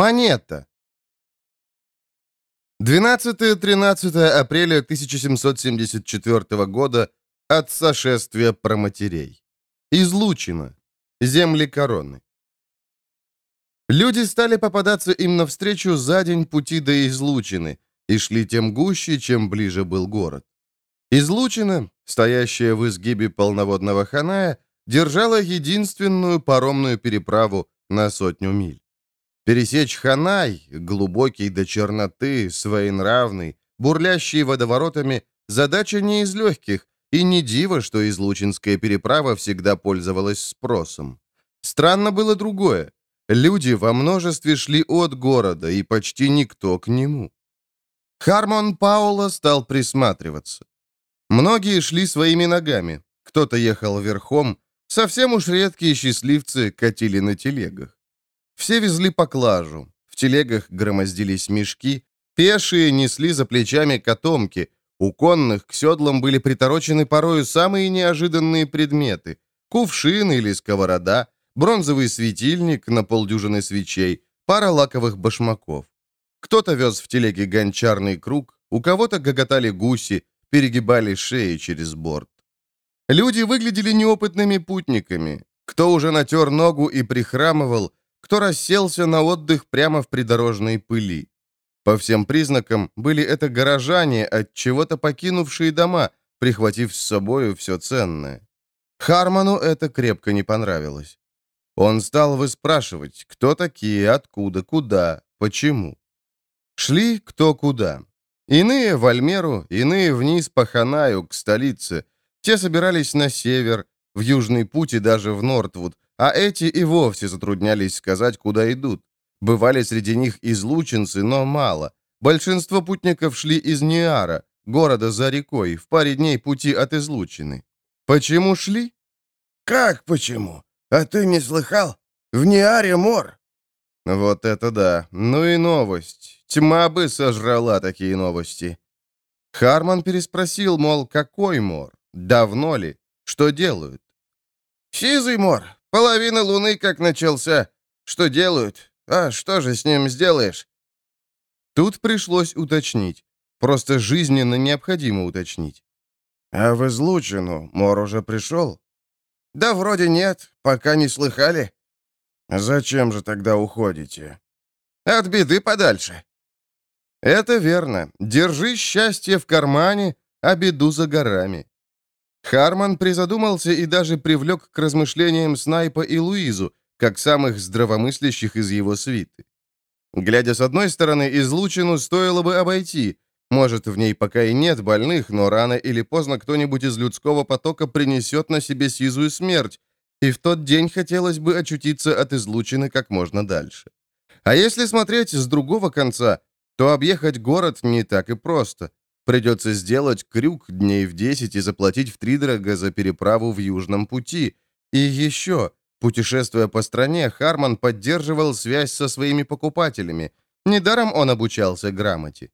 Монета. 12-13 апреля 1774 года от сошествия проматерей. Излучено. Земли короны. Люди стали попадаться им навстречу за день пути до Излучины и шли тем гуще, чем ближе был город. Излучина, стоящая в изгибе полноводного Ханая, держала единственную паромную переправу на сотню миль. Пересечь Ханай, глубокий до черноты, своенравный, бурлящий водоворотами, задача не из легких, и не диво, что излучинская переправа всегда пользовалась спросом. Странно было другое. Люди во множестве шли от города, и почти никто к нему. Хармон Паула стал присматриваться. Многие шли своими ногами, кто-то ехал верхом, совсем уж редкие счастливцы катили на телегах. Все везли поклажу. В телегах громоздились мешки. Пешие несли за плечами котомки. У конных к седлам были приторочены порою самые неожиданные предметы. Кувшин или сковорода, бронзовый светильник на полдюжины свечей, пара лаковых башмаков. Кто-то вез в телеге гончарный круг, у кого-то гоготали гуси, перегибали шеи через борт. Люди выглядели неопытными путниками. Кто уже натер ногу и прихрамывал, кто расселся на отдых прямо в придорожной пыли. По всем признакам были это горожане, от чего-то покинувшие дома, прихватив с собою все ценное. Харману это крепко не понравилось. Он стал выспрашивать, кто такие, откуда, куда, почему. Шли кто куда. Иные в Альмеру, иные вниз по Ханаю, к столице. Те собирались на север, в Южный путь и даже в Нортвуд, а эти и вовсе затруднялись сказать, куда идут. Бывали среди них излученцы, но мало. Большинство путников шли из Ниара, города за рекой, в паре дней пути от излучины. Почему шли? Как почему? А ты не слыхал? В Ниаре мор. Вот это да. Ну и новость. Тьма бы сожрала такие новости. Харман переспросил, мол, какой мор? Давно ли? Что делают? Сизый мор. Половина луны как начался. Что делают? А что же с ним сделаешь?» Тут пришлось уточнить. Просто жизненно необходимо уточнить. «А в излучину Мор уже пришел?» «Да вроде нет, пока не слыхали». «Зачем же тогда уходите?» «От беды подальше». «Это верно. Держи счастье в кармане, а беду за горами. Харман призадумался и даже привлек к размышлениям Снайпа и Луизу, как самых здравомыслящих из его свиты. Глядя с одной стороны, излучину стоило бы обойти. Может, в ней пока и нет больных, но рано или поздно кто-нибудь из людского потока принесет на себе сизую смерть, и в тот день хотелось бы очутиться от излучины как можно дальше. А если смотреть с другого конца, то объехать город не так и просто. Придется сделать крюк дней в 10 и заплатить втридорога за переправу в Южном пути. И еще, путешествуя по стране, Харман поддерживал связь со своими покупателями. Недаром он обучался грамоте.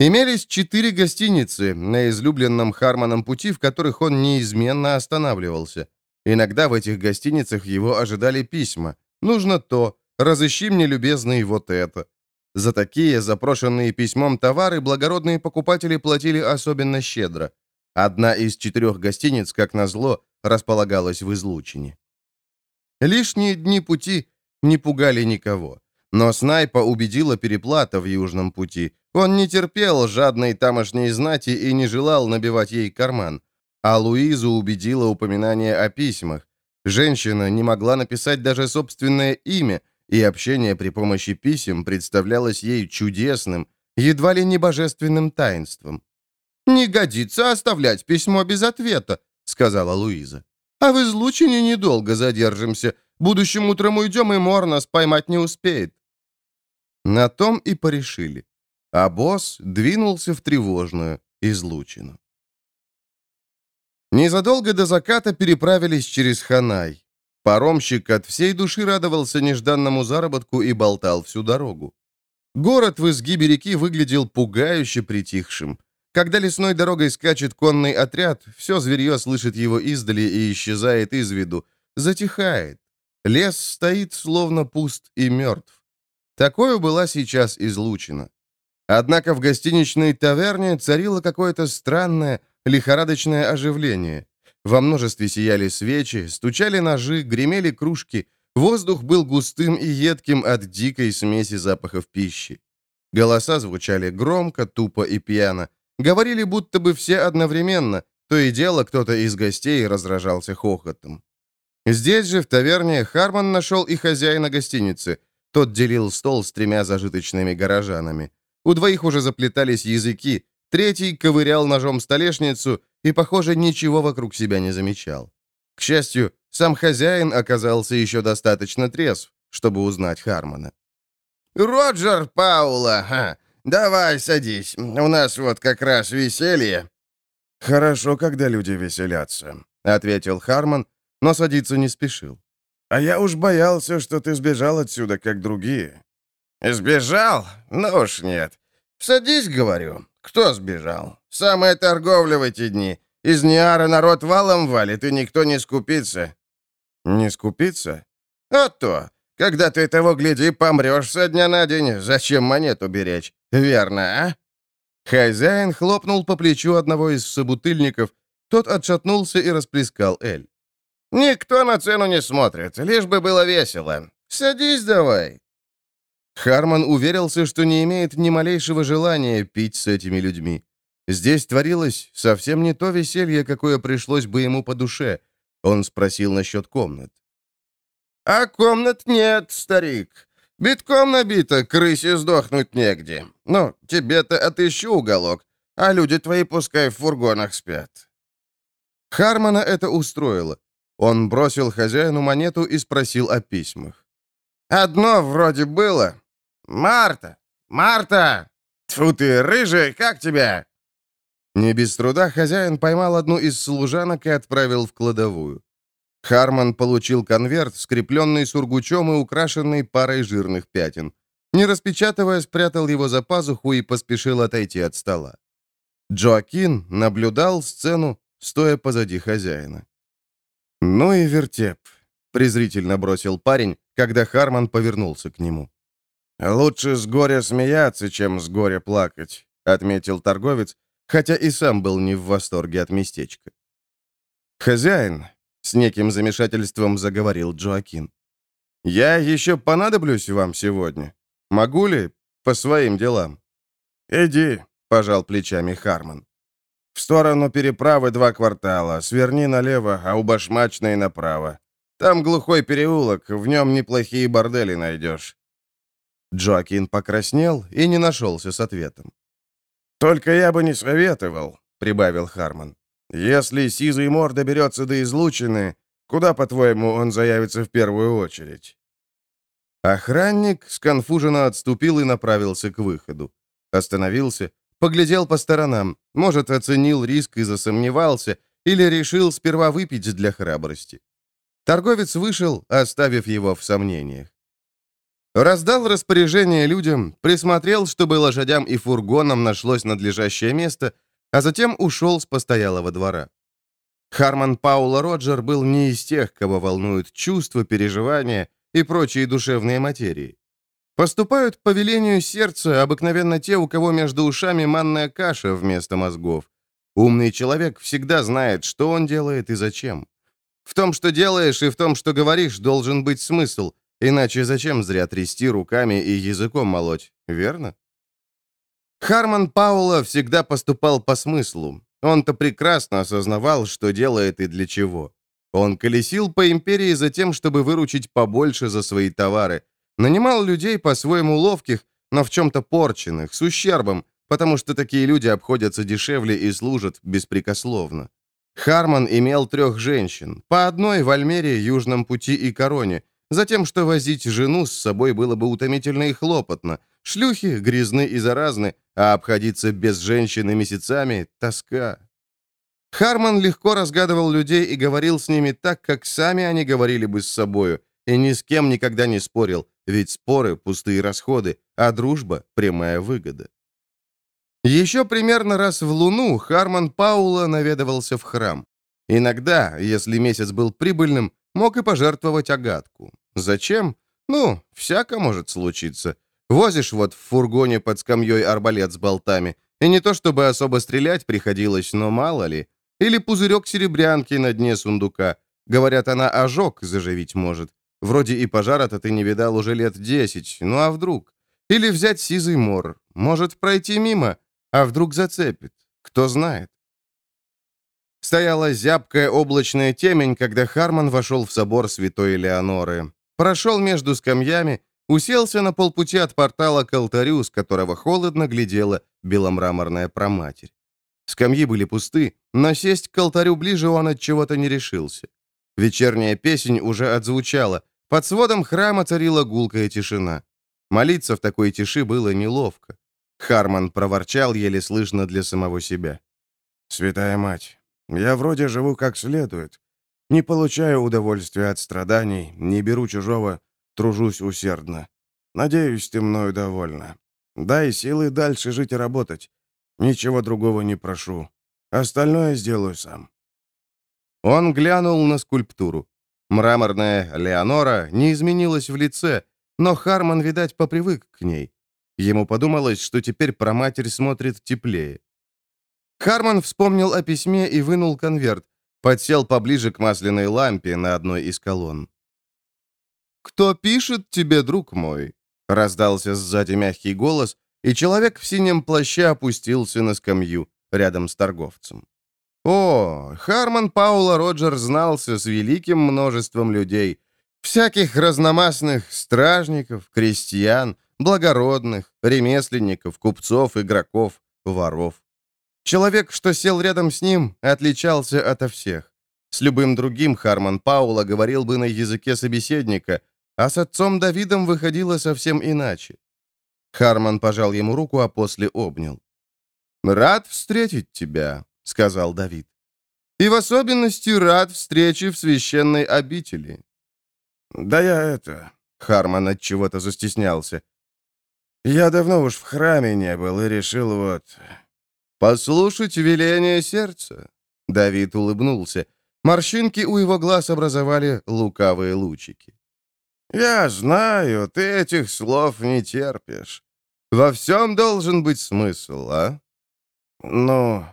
Имелись четыре гостиницы на излюбленном Харманом пути, в которых он неизменно останавливался. Иногда в этих гостиницах его ожидали письма. «Нужно то», «Разыщи мне, любезный, вот это». За такие запрошенные письмом товары благородные покупатели платили особенно щедро. Одна из четырех гостиниц, как назло, располагалась в излучине. Лишние дни пути не пугали никого. Но Снайпа убедила переплата в Южном пути. Он не терпел жадной тамошней знати и не желал набивать ей карман. А Луизу убедила упоминание о письмах. Женщина не могла написать даже собственное имя, и общение при помощи писем представлялось ей чудесным, едва ли не божественным таинством. «Не годится оставлять письмо без ответа», — сказала Луиза. «А в излучине недолго задержимся. Будущим утром уйдем, и Мор нас поймать не успеет». На том и порешили. А босс двинулся в тревожную излучину. Незадолго до заката переправились через Ханай. Паромщик от всей души радовался нежданному заработку и болтал всю дорогу. Город в изгибе реки выглядел пугающе притихшим. Когда лесной дорогой скачет конный отряд, все зверье слышит его издали и исчезает из виду, затихает. Лес стоит словно пуст и мертв. Такое была сейчас излучена. Однако в гостиничной таверне царило какое-то странное, лихорадочное оживление. Во множестве сияли свечи, стучали ножи, гремели кружки. Воздух был густым и едким от дикой смеси запахов пищи. Голоса звучали громко, тупо и пьяно. Говорили будто бы все одновременно, то и дело кто-то из гостей разражался хохотом. Здесь же, в таверне, Харман нашел и хозяина гостиницы. Тот делил стол с тремя зажиточными горожанами. У двоих уже заплетались языки, третий ковырял ножом столешницу и, похоже, ничего вокруг себя не замечал. К счастью, сам хозяин оказался еще достаточно трезв, чтобы узнать Хармона. «Роджер Паула, ха, давай садись, у нас вот как раз веселье». «Хорошо, когда люди веселятся», — ответил Хармон, но садиться не спешил. «А я уж боялся, что ты сбежал отсюда, как другие». «Сбежал? Ну уж нет. Садись, говорю. Кто сбежал? Самая торговля в эти дни. Из Ниара народ валом валит, и никто не скупится». «Не скупится?» «А то. Когда ты того гляди, помрешь со дня на день. Зачем монету беречь? Верно, а?» Хозяин хлопнул по плечу одного из собутыльников. Тот отшатнулся и расплескал Эль. «Никто на цену не смотрит, лишь бы было весело. Садись давай». Харман уверился, что не имеет ни малейшего желания пить с этими людьми. Здесь творилось совсем не то веселье, какое пришлось бы ему по душе. Он спросил насчет комнат. «А комнат нет, старик. Битком набито, крысе сдохнуть негде. Ну, тебе-то отыщу уголок, а люди твои пускай в фургонах спят». Хармана это устроило. Он бросил хозяину монету и спросил о письмах. «Одно вроде было, «Марта! Марта! Тьфу ты, рыжая, как тебя?» Не без труда хозяин поймал одну из служанок и отправил в кладовую. Харман получил конверт, скрепленный сургучом и украшенный парой жирных пятен. Не распечатывая, спрятал его за пазуху и поспешил отойти от стола. Джоакин наблюдал сцену, стоя позади хозяина. «Ну и вертеп», — презрительно бросил парень, когда Харман повернулся к нему. «Лучше с горя смеяться, чем с горя плакать», — отметил торговец, хотя и сам был не в восторге от местечка. «Хозяин», — с неким замешательством заговорил Джоакин, — «я еще понадоблюсь вам сегодня. Могу ли по своим делам?» «Иди», — пожал плечами Харман. «В сторону переправы два квартала, сверни налево, а у башмачной направо. Там глухой переулок, в нем неплохие бордели найдешь. Джоакин покраснел и не нашелся с ответом. «Только я бы не советовал», — прибавил Харман. «Если Сизый Мор доберется до излучины, куда, по-твоему, он заявится в первую очередь?» Охранник сконфуженно отступил и направился к выходу. Остановился, поглядел по сторонам, может, оценил риск и засомневался, или решил сперва выпить для храбрости. Торговец вышел, оставив его в сомнениях. Раздал распоряжение людям, присмотрел, чтобы лошадям и фургонам нашлось надлежащее место, а затем ушел с постоялого двора. Харман Паула Роджер был не из тех, кого волнуют чувства, переживания и прочие душевные материи. Поступают по велению сердца обыкновенно те, у кого между ушами манная каша вместо мозгов. Умный человек всегда знает, что он делает и зачем. В том, что делаешь, и в том, что говоришь, должен быть смысл, Иначе зачем зря трясти руками и языком молоть, верно? Харман Паула всегда поступал по смыслу. Он-то прекрасно осознавал, что делает и для чего. Он колесил по империи за тем, чтобы выручить побольше за свои товары. Нанимал людей по-своему ловких, но в чем-то порченных, с ущербом, потому что такие люди обходятся дешевле и служат беспрекословно. Харман имел трех женщин, по одной в Альмере, Южном пути и Короне, Затем, что возить жену с собой было бы утомительно и хлопотно. Шлюхи грязны и заразны, а обходиться без женщины месяцами — тоска. Харман легко разгадывал людей и говорил с ними так, как сами они говорили бы с собою, и ни с кем никогда не спорил, ведь споры — пустые расходы, а дружба — прямая выгода. Еще примерно раз в луну Харман Паула наведывался в храм. Иногда, если месяц был прибыльным, мог и пожертвовать агатку. Зачем? Ну, всяко может случиться. Возишь вот в фургоне под скамьей арбалет с болтами, и не то чтобы особо стрелять приходилось, но мало ли. Или пузырек серебрянки на дне сундука. Говорят, она ожог заживить может. Вроде и пожара-то ты не видал уже лет десять, ну а вдруг? Или взять сизый мор. Может пройти мимо, а вдруг зацепит. Кто знает. Стояла зябкая облачная темень, когда Харман вошел в собор святой Элеоноры. Прошел между скамьями, уселся на полпути от портала к алтарю, с которого холодно глядела беломраморная проматерь. Скамьи были пусты, но сесть к алтарю ближе он от чего-то не решился. Вечерняя песнь уже отзвучала, под сводом храма царила гулкая тишина. Молиться в такой тиши было неловко. Харман проворчал еле слышно для самого себя. «Святая мать, я вроде живу как следует. Не получаю удовольствия от страданий, не беру чужого, тружусь усердно. Надеюсь, ты мною довольна. Дай силы дальше жить и работать. Ничего другого не прошу. Остальное сделаю сам». Он глянул на скульптуру. Мраморная Леонора не изменилась в лице, но Харман, видать, попривык к ней. Ему подумалось, что теперь проматерь смотрит теплее. Харман вспомнил о письме и вынул конверт, подсел поближе к масляной лампе на одной из колонн. «Кто пишет тебе, друг мой?» — раздался сзади мягкий голос, и человек в синем плаще опустился на скамью рядом с торговцем. О, Харман Паула Роджер знался с великим множеством людей, всяких разномастных стражников, крестьян, благородных, ремесленников, купцов, игроков, воров. Человек, что сел рядом с ним, отличался ото всех. С любым другим Харман Паула говорил бы на языке собеседника, а с отцом Давидом выходило совсем иначе. Харман пожал ему руку, а после обнял. «Рад встретить тебя», — сказал Давид. «И в особенности рад встрече в священной обители». «Да я это...» — Харман от чего-то застеснялся. «Я давно уж в храме не был и решил вот...» «Послушать веление сердца», — Давид улыбнулся. Морщинки у его глаз образовали лукавые лучики. «Я знаю, ты этих слов не терпишь. Во всем должен быть смысл, а?» «Ну,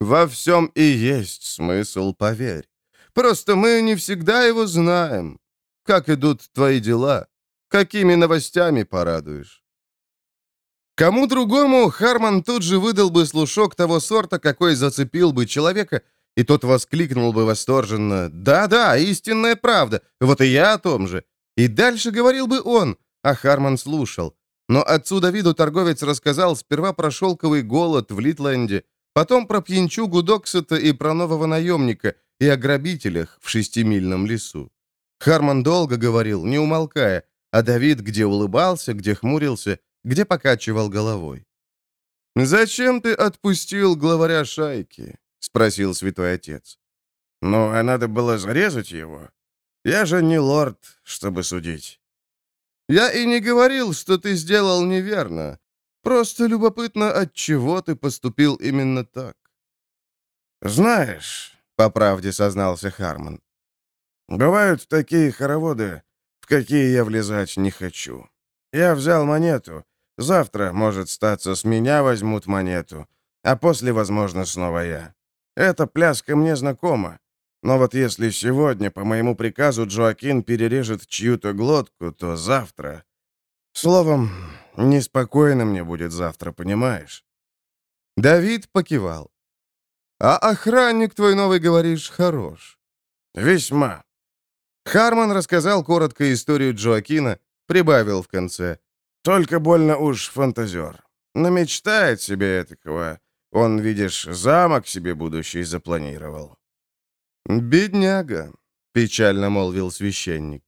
во всем и есть смысл, поверь. Просто мы не всегда его знаем. Как идут твои дела? Какими новостями порадуешь?» Кому другому Харман тут же выдал бы слушок того сорта, какой зацепил бы человека, и тот воскликнул бы восторженно «Да-да, истинная правда, вот и я о том же». И дальше говорил бы он, а Харман слушал. Но отцу Давиду торговец рассказал сперва про шелковый голод в Литленде, потом про пьянчугу Доксета и про нового наемника, и о грабителях в шестимильном лесу. Харман долго говорил, не умолкая, а Давид где улыбался, где хмурился, где покачивал головой. «Зачем ты отпустил главаря шайки?» — спросил святой отец. «Ну, а надо было зарезать его. Я же не лорд, чтобы судить». «Я и не говорил, что ты сделал неверно. Просто любопытно, от чего ты поступил именно так». «Знаешь», — по правде сознался Харман, «бывают такие хороводы, в какие я влезать не хочу. Я взял монету, Завтра, может статься, с меня возьмут монету, а после, возможно, снова я. Эта пляска мне знакома. Но вот если сегодня, по моему приказу, Джоакин перережет чью-то глотку, то завтра... Словом, неспокойно мне будет завтра, понимаешь?» Давид покивал. «А охранник твой новый, говоришь, хорош?» «Весьма». Харман рассказал коротко историю Джоакина, прибавил в конце. Только больно уж фантазер. Намечтает себе этакого. Он, видишь, замок себе будущий запланировал». «Бедняга», — печально молвил священник.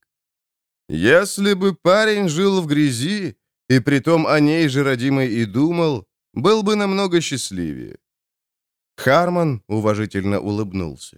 «Если бы парень жил в грязи, и притом о ней же родимой и думал, был бы намного счастливее». Харман уважительно улыбнулся.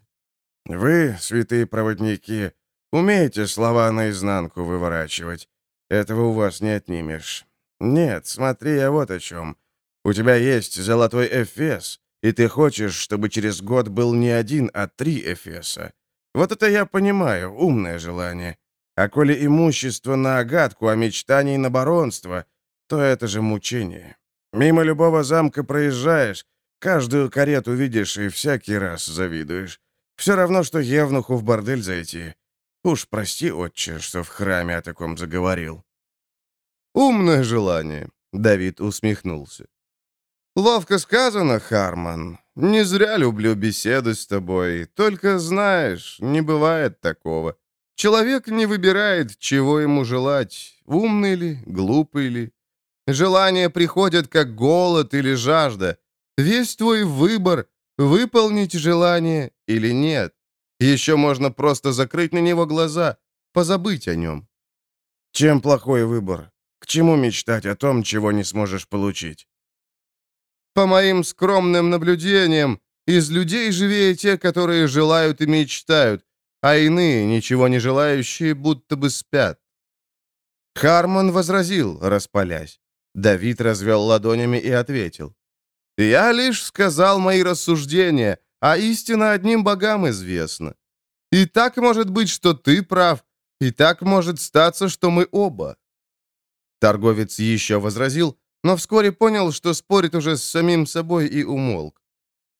«Вы, святые проводники, умеете слова наизнанку выворачивать. Этого у вас не отнимешь. Нет, смотри, я вот о чем. У тебя есть золотой Эфес, и ты хочешь, чтобы через год был не один, а три Эфеса. Вот это я понимаю, умное желание. А коли имущество на огадку, а мечтаний на баронство, то это же мучение. Мимо любого замка проезжаешь, каждую карету видишь и всякий раз завидуешь. Все равно, что Евнуху в бордель зайти. Уж прости, отче, что в храме о таком заговорил. «Умное желание», — Давид усмехнулся. «Ловко сказано, Харман. Не зря люблю беседу с тобой. Только знаешь, не бывает такого. Человек не выбирает, чего ему желать, умный ли, глупый ли. Желания приходят, как голод или жажда. Весь твой выбор — выполнить желание или нет. Еще можно просто закрыть на него глаза, позабыть о нем. Чем плохой выбор? К чему мечтать о том, чего не сможешь получить? По моим скромным наблюдениям, из людей живее те, которые желают и мечтают, а иные, ничего не желающие, будто бы спят. Хармон возразил, распалясь. Давид развел ладонями и ответил. «Я лишь сказал мои рассуждения, а истина одним богам известна. И так может быть, что ты прав, и так может статься, что мы оба». Торговец еще возразил, но вскоре понял, что спорит уже с самим собой и умолк.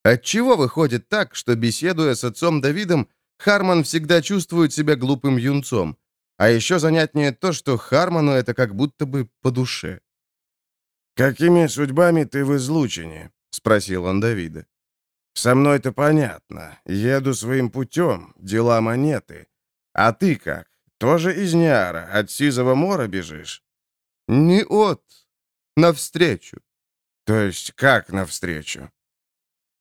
Отчего выходит так, что, беседуя с отцом Давидом, Харман всегда чувствует себя глупым юнцом? А еще занятнее то, что Харману это как будто бы по душе. «Какими судьбами ты в излучине?» — спросил он Давида. «Со мной-то понятно. Еду своим путем, дела монеты. А ты как? Тоже из Ниара, от Сизого мора бежишь?» «Не от, Навстречу. То есть как навстречу?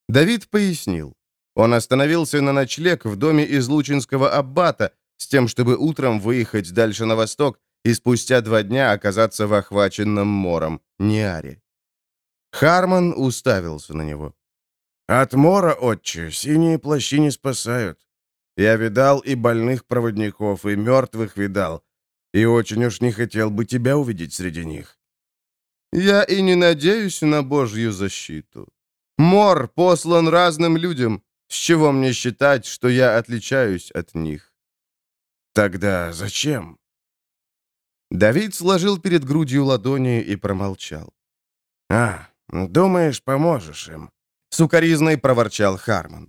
Давид пояснил. Он остановился на ночлег в доме излучинского аббата с тем, чтобы утром выехать дальше на восток и спустя два дня оказаться в охваченном мором Ниаре. Харман уставился на него. «От мора, отче, синие плащи не спасают. Я видал и больных проводников, и мертвых видал, и очень уж не хотел бы тебя увидеть среди них. Я и не надеюсь на Божью защиту. Мор послан разным людям, с чего мне считать, что я отличаюсь от них? Тогда зачем? Давид сложил перед грудью ладони и промолчал. «А, думаешь, поможешь им?» Сукаризной проворчал Харман.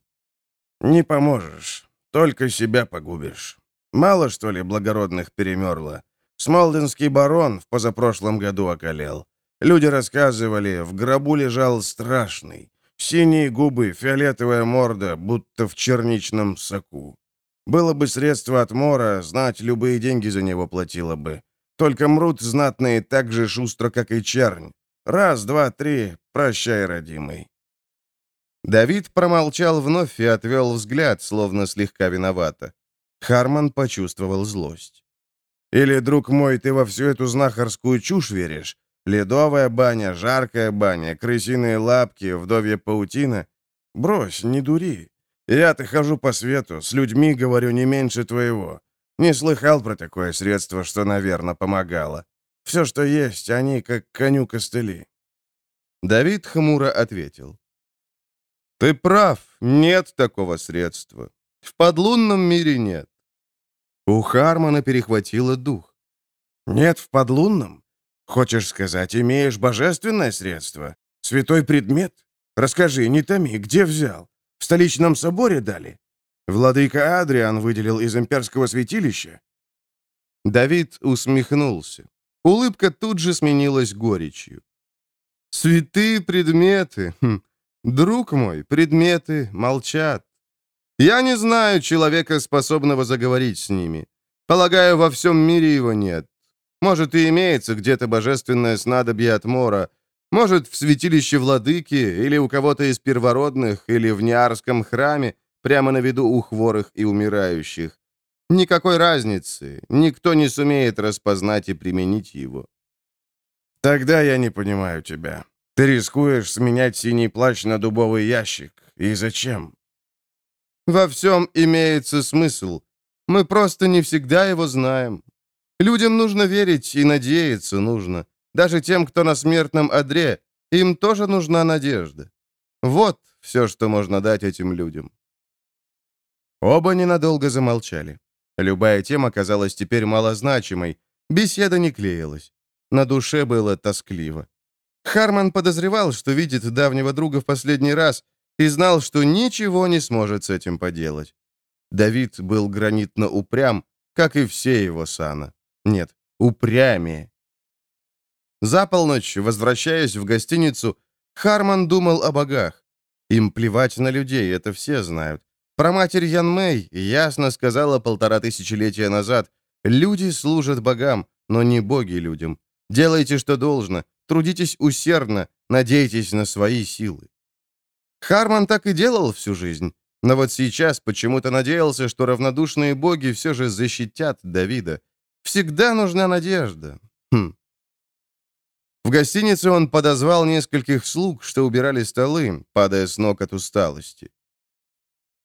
«Не поможешь, только себя погубишь. Мало, что ли, благородных перемерло. Смолденский барон в позапрошлом году околел. Люди рассказывали, в гробу лежал страшный. Синие губы, фиолетовая морда, будто в черничном соку. Было бы средство от мора, знать любые деньги за него платила бы. Только мрут знатные так же шустро, как и чернь. Раз, два, три, прощай, родимый. Давид промолчал вновь и отвел взгляд, словно слегка виновато. Харман почувствовал злость. «Или, друг мой, ты во всю эту знахарскую чушь веришь? Ледовая баня, жаркая баня, крысиные лапки, вдовья паутина. Брось, не дури. Я-то хожу по свету, с людьми говорю не меньше твоего. Не слыхал про такое средство, что, наверное, помогало. Все, что есть, они как коню костыли». Давид хмуро ответил. «Ты прав, нет такого средства. В подлунном мире нет». У Хармона перехватило дух. «Нет в подлунном? Хочешь сказать, имеешь божественное средство? Святой предмет? Расскажи, не томи, где взял? В столичном соборе дали? Владыка Адриан выделил из имперского святилища?» Давид усмехнулся. Улыбка тут же сменилась горечью. «Святые предметы! Хм. Друг мой, предметы молчат. Я не знаю человека, способного заговорить с ними. Полагаю, во всем мире его нет. Может, и имеется где-то божественное снадобье от Мора. Может, в святилище владыки, или у кого-то из первородных, или в Ниарском храме, прямо на виду у хворых и умирающих. Никакой разницы. Никто не сумеет распознать и применить его. Тогда я не понимаю тебя. Ты рискуешь сменять синий плащ на дубовый ящик. И зачем? Во всем имеется смысл. Мы просто не всегда его знаем. Людям нужно верить и надеяться нужно. Даже тем, кто на смертном одре, им тоже нужна надежда. Вот все, что можно дать этим людям. Оба ненадолго замолчали. Любая тема казалась теперь малозначимой. Беседа не клеилась. на душе было тоскливо. Харман подозревал, что видит давнего друга в последний раз, и знал, что ничего не сможет с этим поделать. Давид был гранитно упрям, как и все его сана. Нет, упрямее. За полночь, возвращаясь в гостиницу, Харман думал о богах. Им плевать на людей, это все знают. Про матерь Ян Мэй ясно сказала полтора тысячелетия назад, люди служат богам, но не боги людям. Делайте, что должно, трудитесь усердно, надейтесь на свои силы. Харман так и делал всю жизнь, но вот сейчас почему-то надеялся, что равнодушные боги все же защитят Давида. Всегда нужна надежда. Хм. В гостинице он подозвал нескольких слуг, что убирали столы, падая с ног от усталости.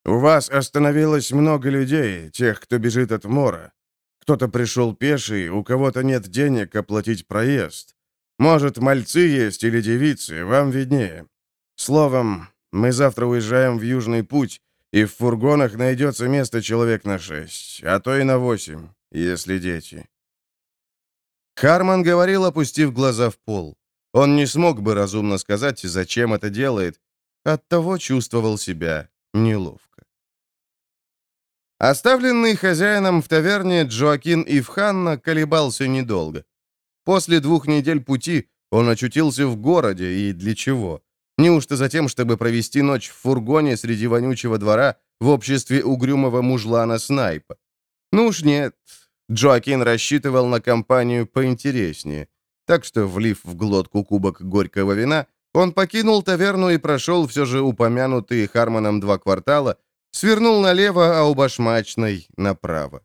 «У вас остановилось много людей, тех, кто бежит от мора. Кто-то пришел пеший, у кого-то нет денег оплатить проезд. Может, мальцы есть или девицы, вам виднее. Словом, мы завтра уезжаем в Южный путь, и в фургонах найдется место человек на шесть, а то и на восемь, если дети». Харман говорил, опустив глаза в пол. Он не смог бы разумно сказать, зачем это делает. Оттого чувствовал себя неловко. Оставленный хозяином в таверне Джоакин Ивханна колебался недолго. После двух недель пути он очутился в городе, и для чего? Неужто за тем, чтобы провести ночь в фургоне среди вонючего двора в обществе угрюмого мужлана Снайпа? Ну уж нет, Джоакин рассчитывал на компанию поинтереснее. Так что, влив в глотку кубок горького вина, он покинул таверну и прошел все же упомянутые Хармоном два квартала, свернул налево, а у башмачной направо.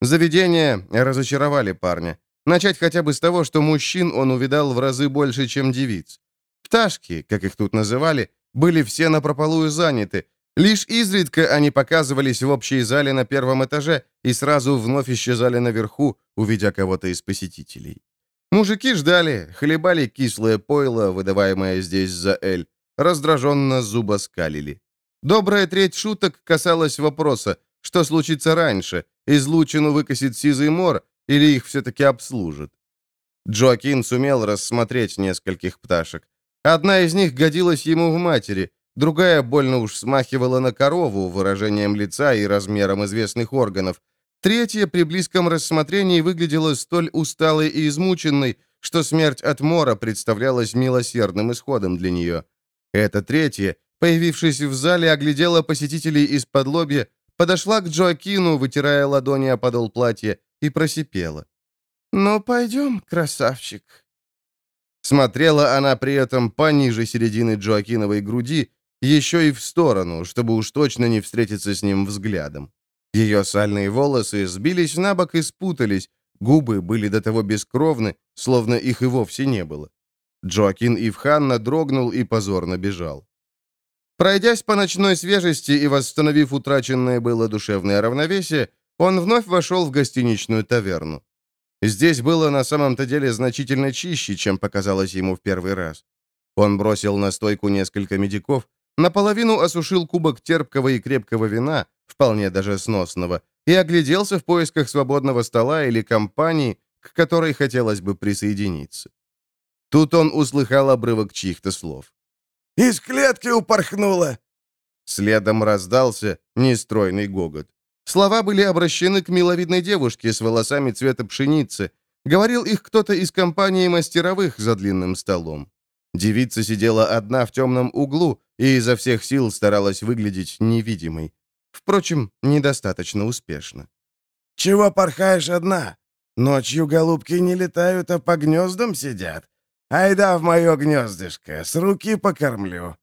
Заведения разочаровали парня. Начать хотя бы с того, что мужчин он увидал в разы больше, чем девиц. Пташки, как их тут называли, были все напропалую заняты, Лишь изредка они показывались в общей зале на первом этаже и сразу вновь исчезали наверху, увидя кого-то из посетителей. Мужики ждали, хлебали кислое пойло, выдаваемое здесь за эль, раздраженно зубоскалили. Добрая треть шуток касалась вопроса, что случится раньше, излучину выкосит сизый мор или их все-таки обслужат. Джоакин сумел рассмотреть нескольких пташек. Одна из них годилась ему в матери — Другая больно уж смахивала на корову выражением лица и размером известных органов. Третья при близком рассмотрении выглядела столь усталой и измученной, что смерть от мора представлялась милосердным исходом для нее. Эта третья, появившись в зале, оглядела посетителей из-под лобья, подошла к Джоакину, вытирая ладони о подол платья, и просипела. «Ну, пойдем, красавчик». Смотрела она при этом пониже середины Джоакиновой груди, еще и в сторону, чтобы уж точно не встретиться с ним взглядом. Ее сальные волосы сбились на бок и спутались, губы были до того бескровны, словно их и вовсе не было. Джоакин Ивханна дрогнул и позорно бежал. Пройдясь по ночной свежести и восстановив утраченное было душевное равновесие, он вновь вошел в гостиничную таверну. Здесь было на самом-то деле значительно чище, чем показалось ему в первый раз. Он бросил на стойку несколько медиков, наполовину осушил кубок терпкого и крепкого вина, вполне даже сносного, и огляделся в поисках свободного стола или компании, к которой хотелось бы присоединиться. Тут он услыхал обрывок чьих-то слов. «Из клетки упорхнула!» Следом раздался нестройный гогот. Слова были обращены к миловидной девушке с волосами цвета пшеницы. Говорил их кто-то из компании мастеровых за длинным столом. Девица сидела одна в темном углу и изо всех сил старалась выглядеть невидимой. Впрочем, недостаточно успешно. «Чего порхаешь одна? Ночью голубки не летают, а по гнездам сидят. Айда в мое гнездышко, с руки покормлю».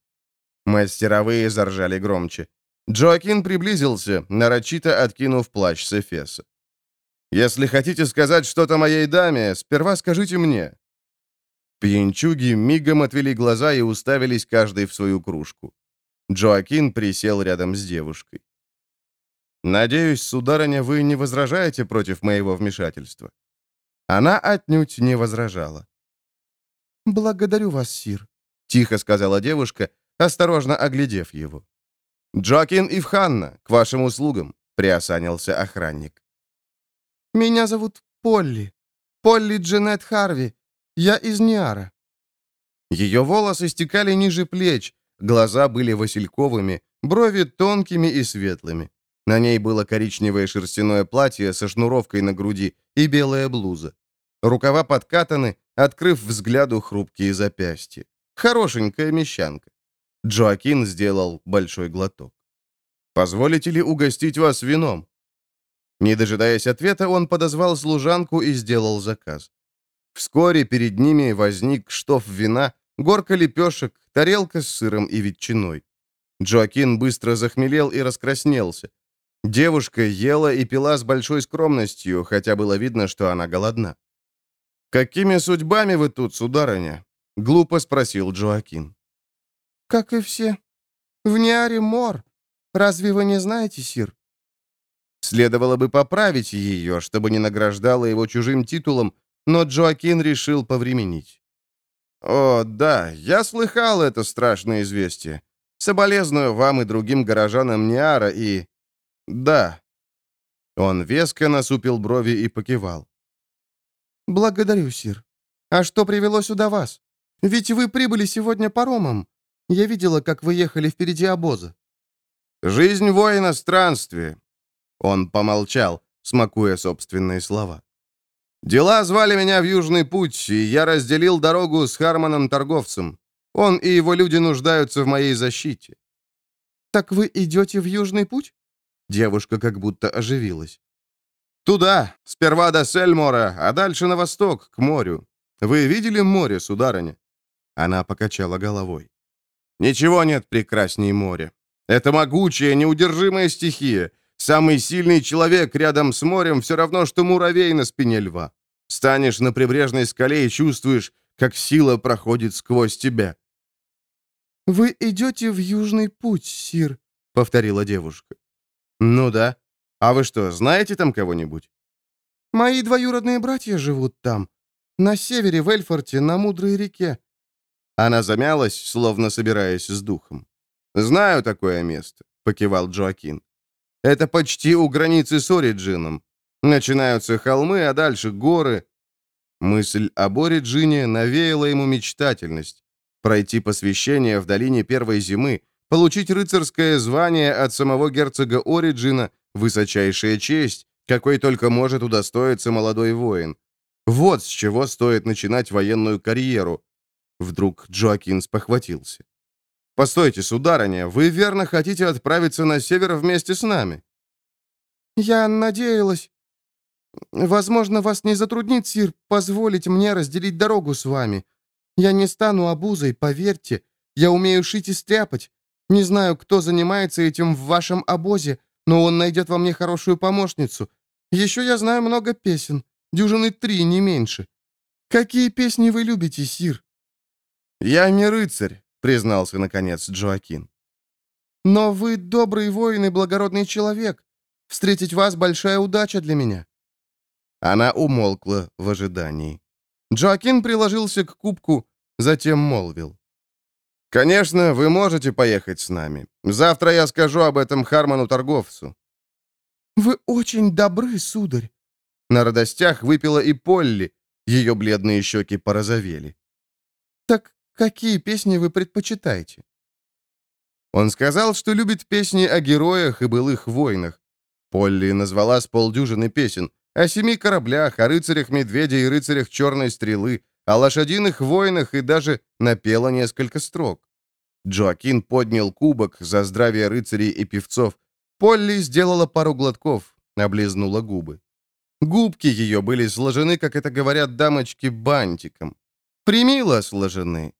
Мастеровые заржали громче. Джоакин приблизился, нарочито откинув плащ с Эфеса. «Если хотите сказать что-то моей даме, сперва скажите мне. Пьянчуги мигом отвели глаза и уставились каждый в свою кружку. Джоакин присел рядом с девушкой. «Надеюсь, сударыня, вы не возражаете против моего вмешательства?» Она отнюдь не возражала. «Благодарю вас, сир», — тихо сказала девушка, осторожно оглядев его. «Джоакин Ивханна, к вашим услугам», — приосанился охранник. «Меня зовут Полли», Полли Джанет Харви. Я из Ниара». Ее волосы стекали ниже плеч, глаза были васильковыми, брови тонкими и светлыми. На ней было коричневое шерстяное платье со шнуровкой на груди и белая блуза. Рукава подкатаны, открыв взгляду хрупкие запястья. Хорошенькая мещанка. Джоакин сделал большой глоток. «Позволите ли угостить вас вином?» Не дожидаясь ответа, он подозвал служанку и сделал заказ. Вскоре перед ними возник штоф вина, горка лепешек, тарелка с сыром и ветчиной. Джоакин быстро захмелел и раскраснелся. Девушка ела и пила с большой скромностью, хотя было видно, что она голодна. «Какими судьбами вы тут, сударыня?» — глупо спросил Джоакин. «Как и все. В Ниаре мор. Разве вы не знаете, Сир?» Следовало бы поправить ее, чтобы не награждала его чужим титулом, но Джоакин решил повременить. «О, да, я слыхал это страшное известие. Соболезную вам и другим горожанам Ниара и... Да». Он веско насупил брови и покивал. «Благодарю, Сир. А что привело сюда вас? Ведь вы прибыли сегодня паромом. Я видела, как вы ехали впереди обоза». «Жизнь воина — странствие». Он помолчал, смакуя собственные слова. «Дела звали меня в Южный путь, и я разделил дорогу с Харманом-торговцем. Он и его люди нуждаются в моей защите». «Так вы идете в Южный путь?» Девушка как будто оживилась. «Туда, сперва до Сельмора, а дальше на восток, к морю. Вы видели море, сударыня?» Она покачала головой. «Ничего нет прекрасней моря. Это могучая, неудержимая стихия. Самый сильный человек рядом с морем все равно, что муравей на спине льва. Станешь на прибрежной скале и чувствуешь, как сила проходит сквозь тебя». «Вы идете в Южный путь, Сир», — повторила девушка. «Ну да. А вы что, знаете там кого-нибудь?» «Мои двоюродные братья живут там. На севере, в Эльфорте, на Мудрой реке». Она замялась, словно собираясь с духом. «Знаю такое место», — покивал Джоакин. «Это почти у границы с Ориджином. Начинаются холмы, а дальше горы». Мысль об Ориджине навеяла ему мечтательность. Пройти посвящение в долине первой зимы, получить рыцарское звание от самого герцога Ориджина — высочайшая честь, какой только может удостоиться молодой воин. Вот с чего стоит начинать военную карьеру. Вдруг Джоакин спохватился. «Постойте, сударыня, вы верно хотите отправиться на север вместе с нами?» «Я надеялась. Возможно, вас не затруднит, Сир, позволить мне разделить дорогу с вами. Я не стану обузой, поверьте. Я умею шить и стряпать. Не знаю, кто занимается этим в вашем обозе, но он найдет во мне хорошую помощницу. Еще я знаю много песен, дюжины три, не меньше. Какие песни вы любите, Сир?» «Я не рыцарь», — признался, наконец, Джоакин. «Но вы добрый воин и благородный человек. Встретить вас — большая удача для меня». Она умолкла в ожидании. Джоакин приложился к кубку, затем молвил. «Конечно, вы можете поехать с нами. Завтра я скажу об этом Харману-торговцу». «Вы очень добры, сударь». На радостях выпила и Полли. Ее бледные щеки порозовели. «Так какие песни вы предпочитаете?» Он сказал, что любит песни о героях и былых войнах. Полли назвала с полдюжины песен о семи кораблях, о рыцарях медведя и рыцарях черной стрелы, о лошадиных войнах и даже напела несколько строк. Джоакин поднял кубок за здравие рыцарей и певцов. Полли сделала пару глотков, облизнула губы. Губки ее были сложены, как это говорят дамочки, бантиком. Примило сложены.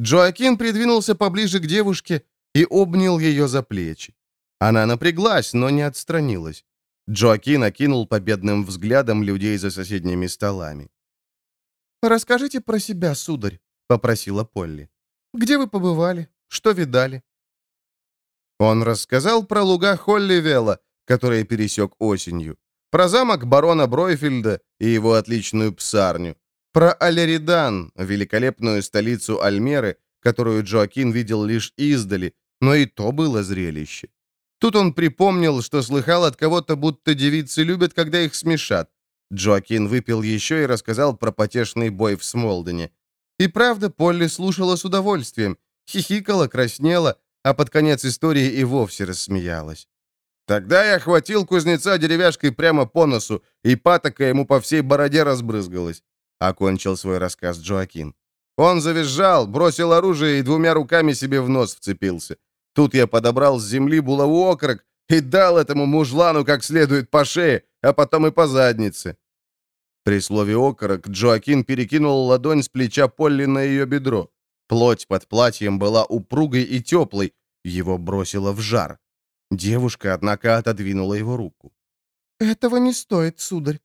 Джоакин придвинулся поближе к девушке и обнял ее за плечи. Она напряглась, но не отстранилась. Джоакин окинул победным взглядом людей за соседними столами. «Расскажите про себя, сударь», — попросила Полли. «Где вы побывали? Что видали?» Он рассказал про луга Холливелла, которые пересек осенью, про замок барона Бройфельда и его отличную псарню, про Алеридан, великолепную столицу Альмеры, которую Джоакин видел лишь издали, но и то было зрелище. Тут он припомнил, что слыхал от кого-то, будто девицы любят, когда их смешат. Джоакин выпил еще и рассказал про потешный бой в Смолдене. И правда, Полли слушала с удовольствием, хихикала, краснела, а под конец истории и вовсе рассмеялась. Тогда я хватил кузнеца деревяшкой прямо по носу, и патока ему по всей бороде разбрызгалась. Окончил свой рассказ Джоакин. Он завизжал, бросил оружие и двумя руками себе в нос вцепился. Тут я подобрал с земли булаву окорок и дал этому мужлану как следует по шее, а потом и по заднице. При слове «окорок» Джоакин перекинул ладонь с плеча Полли на ее бедро. Плоть под платьем была упругой и теплой, его бросило в жар. Девушка, однако, отодвинула его руку. «Этого не стоит, сударь».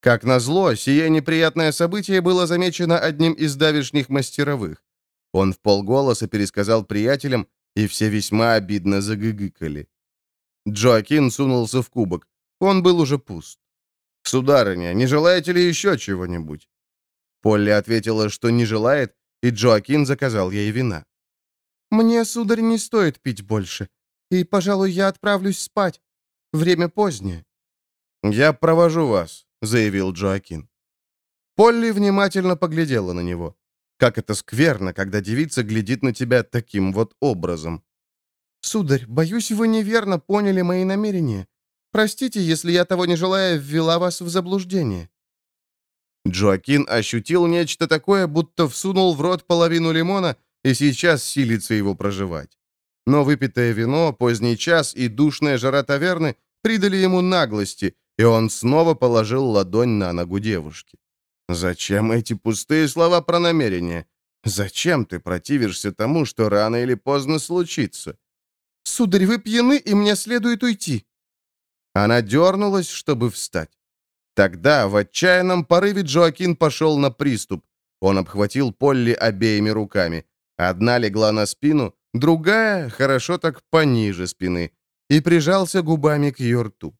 Как назло, сие неприятное событие было замечено одним из давишних мастеровых. Он в полголоса пересказал приятелям, и все весьма обидно загыгыкали. Джоакин сунулся в кубок. Он был уже пуст. «Сударыня, не желаете ли еще чего-нибудь?» Полли ответила, что не желает, и Джоакин заказал ей вина. «Мне, сударь, не стоит пить больше, и, пожалуй, я отправлюсь спать. Время позднее». «Я провожу вас», — заявил Джоакин. Полли внимательно поглядела на него. Как это скверно, когда девица глядит на тебя таким вот образом. «Сударь, боюсь, вы неверно поняли мои намерения. Простите, если я того не желая ввела вас в заблуждение». Джоакин ощутил нечто такое, будто всунул в рот половину лимона и сейчас силится его проживать. Но выпитое вино, поздний час и душная жара таверны придали ему наглости, и он снова положил ладонь на ногу девушки. «Зачем эти пустые слова про намерение? Зачем ты противишься тому, что рано или поздно случится?» «Сударь, вы пьяны, и мне следует уйти». Она дернулась, чтобы встать. Тогда в отчаянном порыве Джоакин пошел на приступ. Он обхватил Полли обеими руками. Одна легла на спину, другая, хорошо так пониже спины, и прижался губами к ее рту.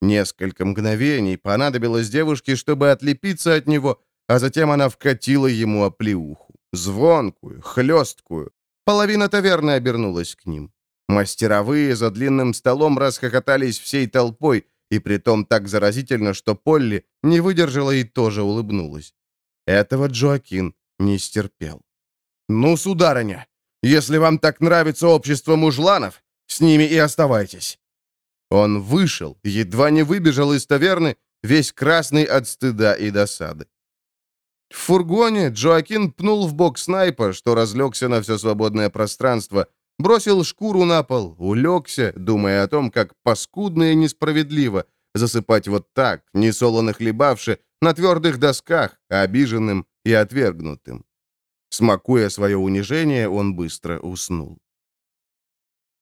Несколько мгновений понадобилось девушке, чтобы отлепиться от него, а затем она вкатила ему оплеуху. Звонкую, хлесткую. Половина таверны обернулась к ним. Мастеровые за длинным столом расхохотались всей толпой, и притом так заразительно, что Полли не выдержала и тоже улыбнулась. Этого Джоакин не стерпел. «Ну, сударыня, если вам так нравится общество мужланов, с ними и оставайтесь». Он вышел, едва не выбежал из таверны, весь красный от стыда и досады. В фургоне Джоакин пнул в бок снайпа, что разлегся на все свободное пространство, бросил шкуру на пол, улегся, думая о том, как паскудно и несправедливо засыпать вот так, несолоно хлебавши, на твердых досках, обиженным и отвергнутым. Смакуя свое унижение, он быстро уснул.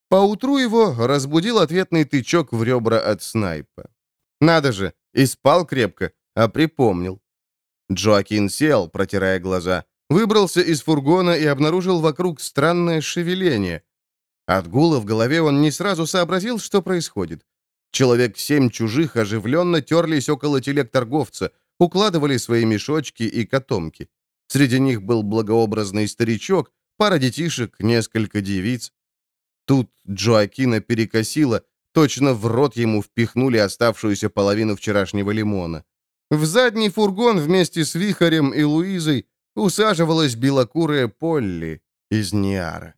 Поутру его разбудил ответный тычок в ребра от снайпа. Надо же, и спал крепко, а припомнил. Джоакин сел, протирая глаза, выбрался из фургона и обнаружил вокруг странное шевеление. От гула в голове он не сразу сообразил, что происходит. Человек семь чужих оживленно терлись около телег торговца, укладывали свои мешочки и котомки. Среди них был благообразный старичок, пара детишек, несколько девиц. Тут Джоакина перекосило, точно в рот ему впихнули оставшуюся половину вчерашнего лимона. В задний фургон вместе с Вихарем и Луизой усаживалась белокурая Полли из Ниара.